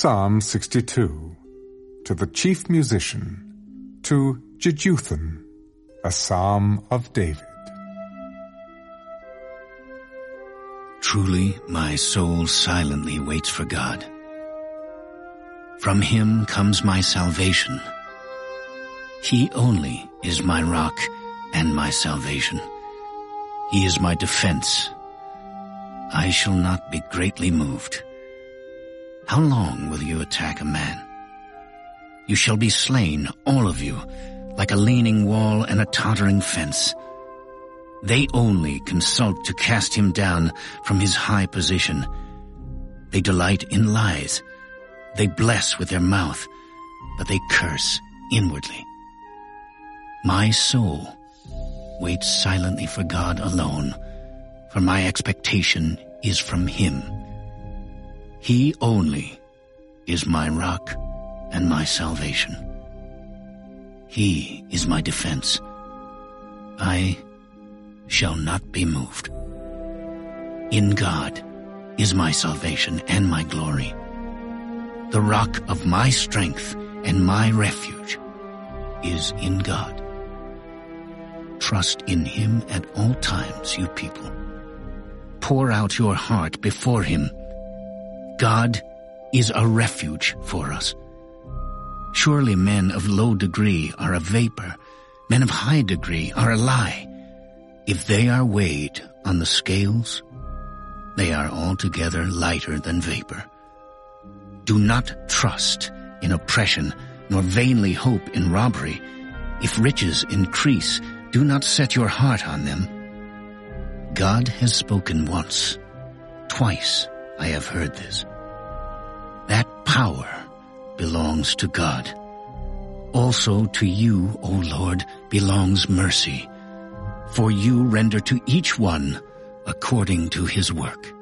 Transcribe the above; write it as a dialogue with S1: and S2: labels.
S1: Psalm 62 to the chief musician, to Jeduthun, a psalm of David.
S2: Truly, my soul silently waits for God. From him comes my salvation. He only is my rock and my salvation. He is my defense. I shall not be greatly moved. How long will you attack a man? You shall be slain, all of you, like a leaning wall and a tottering fence. They only consult to cast him down from his high position. They delight in lies. They bless with their mouth, but they curse inwardly. My soul waits silently for God alone, for my expectation is from him. He only is my rock and my salvation. He is my defense. I shall not be moved. In God is my salvation and my glory. The rock of my strength and my refuge is in God. Trust in Him at all times, you people. Pour out your heart before Him. God is a refuge for us. Surely men of low degree are a vapor, men of high degree are a lie. If they are weighed on the scales, they are altogether lighter than vapor. Do not trust in oppression, nor vainly hope in robbery. If riches increase, do not set your heart on them. God has spoken once. Twice I have heard this. That power belongs to God. Also to you, O Lord, belongs mercy for you render to each one according to his work.